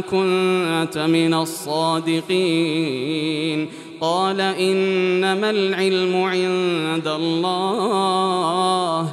كنت من الصادقين. قال إنما العلم عند الله.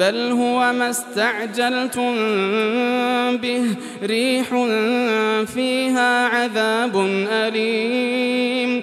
بل هو ما استعجلتم به. ريح فيها عذاب أليم.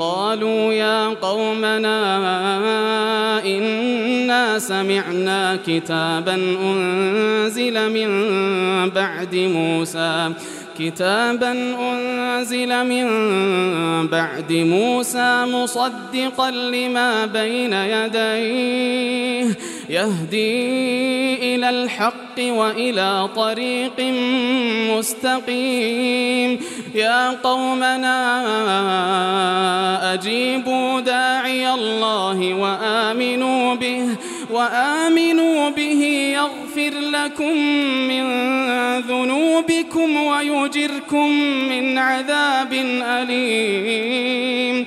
قالوا يا قومنا إنا سمعنا كتابا أنزل من بعد موسى. كتابا أنزل من بعد موسى مصدقا لما بين يديه. يهدي إلى الحق وإلى طريق مستقيم. يا قومنا أجيبوا داعي الله وآمنوا به وآمنوا به يغفر لكم من ذنوبكم ويجركم من عذاب أليم.